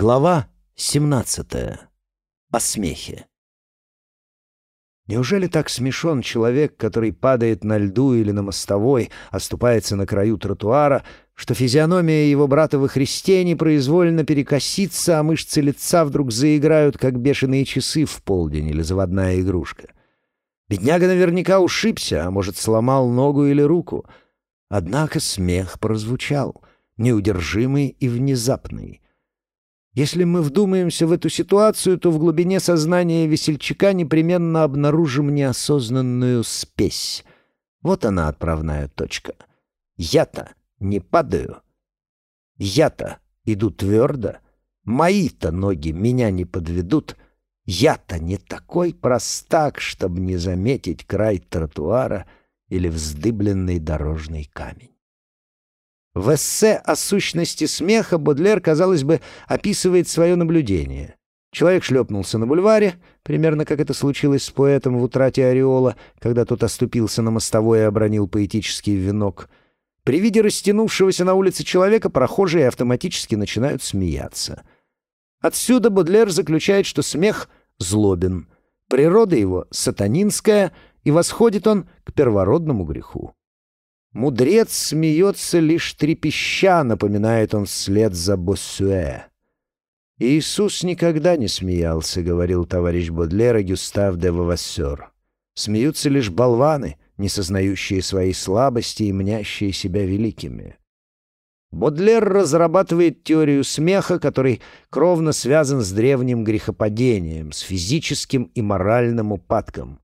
Глава 17. О смехе. Неужели так смешон человек, который падает на льду или на мостовой, оступается на краю тротуара, что физиономия его брата во Христе непроизвольно перекосится, а мышцы лица вдруг заиграют, как бешеные часы в полдень или заводная игрушка? Бедняга наверняка ушибся, а может, сломал ногу или руку. Однако смех прозвучал, неудержимый и внезапный — если мы вдумаемся в эту ситуацию, то в глубине сознания весельчака непременно обнаружим неосознанную спесь. Вот она, отправная точка. Я-то не падаю. Я-то иду твердо. Мои-то ноги меня не подведут. Я-то не такой простак, чтобы не заметить край тротуара или вздыбленный дорожный камень. В эссе о сущности смеха Бодлер, казалось бы, описывает свое наблюдение. Человек шлепнулся на бульваре, примерно как это случилось с поэтом в утрате ореола, когда тот оступился на мостовой и обронил поэтический венок. При виде растянувшегося на улице человека прохожие автоматически начинают смеяться. Отсюда Бодлер заключает, что смех злобен, природа его сатанинская, и восходит он к первородному греху. Мудрец смеется лишь трепеща, напоминает он вслед за Боссуэ. «Иисус никогда не смеялся», — говорил товарищ Бодлера Гюстав де Вавассер. «Смеются лишь болваны, не сознающие своей слабости и мнящие себя великими». Бодлер разрабатывает теорию смеха, который кровно связан с древним грехопадением, с физическим и моральным упадком.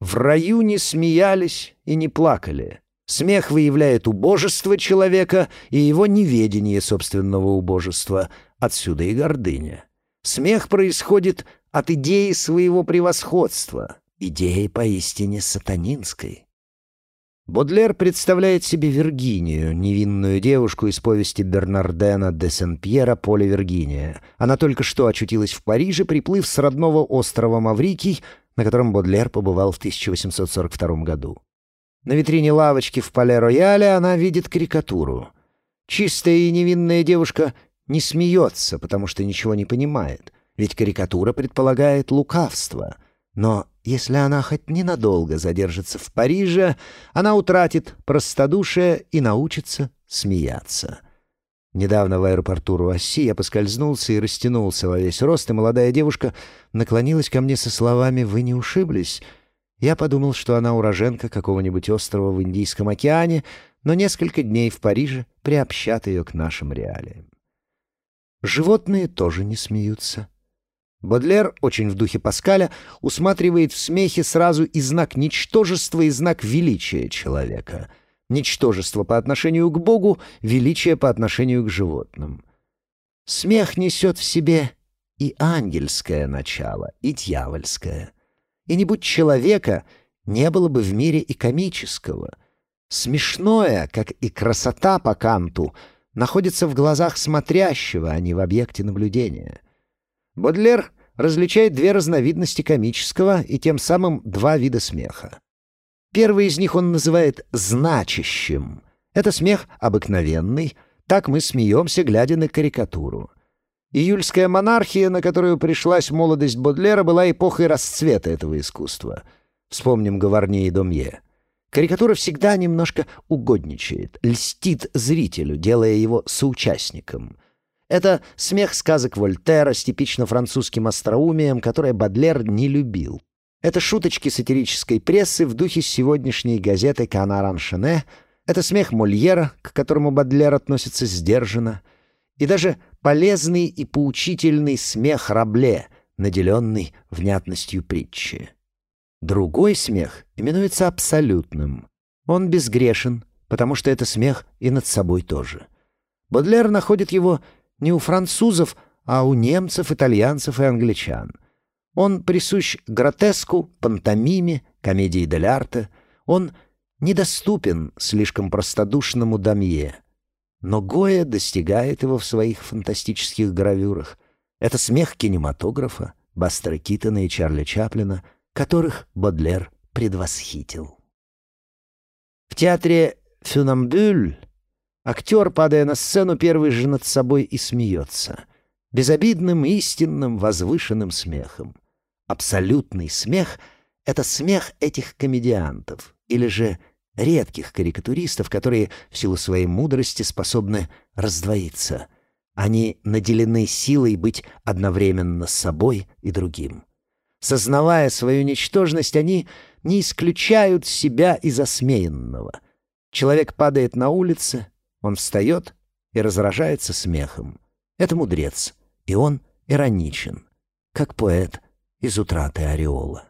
В раю не смеялись и не плакали. Смех выявляет убожество человека и его неведение собственного убожества, отсюда и гордыня. Смех происходит от идеи своего превосходства, идеи поистине сатанинской. Бодлер представляет себе Виргинию, невинную девушку из повести Бернардена де Сен-Пьера «Поле Виргиния». Она только что очутилась в Париже, приплыв с родного острова Маврикий, на котором Бодлер побывал в 1842 году. На витрине лавочки в Пале-Рояле она видит карикатуру. Чистая и невинная девушка не смеется, потому что ничего не понимает, ведь карикатура предполагает лукавство. Но если она хоть ненадолго задержится в Париже, она утратит простодушие и научится смеяться. Недавно в аэропорту Руасси я поскользнулся и растянулся во весь рост, и молодая девушка наклонилась ко мне со словами «Вы не ушиблись?» Я подумал, что она уроженка какого-нибудь острова в Индийском океане, но несколько дней в Париже приобщат ее к нашим реалиям. Животные тоже не смеются. Бодлер, очень в духе Паскаля, усматривает в смехе сразу и знак ничтожества, и знак величия человека. Ничтожество по отношению к Богу, величие по отношению к животным. Смех несет в себе и ангельское начало, и дьявольское — и не будь человека, не было бы в мире и комического. Смешное, как и красота по Канту, находится в глазах смотрящего, а не в объекте наблюдения. Бодлер различает две разновидности комического и тем самым два вида смеха. Первый из них он называет «значащим». Это смех обыкновенный, так мы смеемся, глядя на карикатуру. Июльская монархия, на которую пришлась молодость Бодлера, была эпохой расцвета этого искусства. Вспомним Гаварни и Домье. Карикатура всегда немножко угодничает, льстит зрителю, делая его соучастником. Это смех сказок Вольтера с типично французским остроумием, которое Бодлер не любил. Это шуточки сатирической прессы в духе сегодняшней газеты «Канар Аншене», это смех Мольера, к которому Бодлер относится сдержанно, и даже полезный и поучительный смех Рабле, наделенный внятностью притчи. Другой смех именуется абсолютным. Он безгрешен, потому что это смех и над собой тоже. Бодлер находит его не у французов, а у немцев, итальянцев и англичан. Он присущ гротеску, пантомиме, комедии дель арте. Он недоступен слишком простодушному дамье — но Гоя достигает его в своих фантастических гравюрах. Это смех кинематографа, Бастера Китона и Чарли Чаплина, которых Бодлер предвосхитил. В театре «Фюнамбюль» актер, падая на сцену, первый же над собой и смеется. безобидным, истинным, возвышенным смехом. Абсолютный смех — это смех этих комедиантов, или же редких карикатуристов, которые в силу своей мудрости способны раздвоиться. Они наделены силой быть одновременно собой и другим. Сознавая свою ничтожность, они не исключают себя из осмеянного. Человек падает на улице, он встает и разражается смехом. Это мудрец, и он ироничен, как поэт из утраты ореола.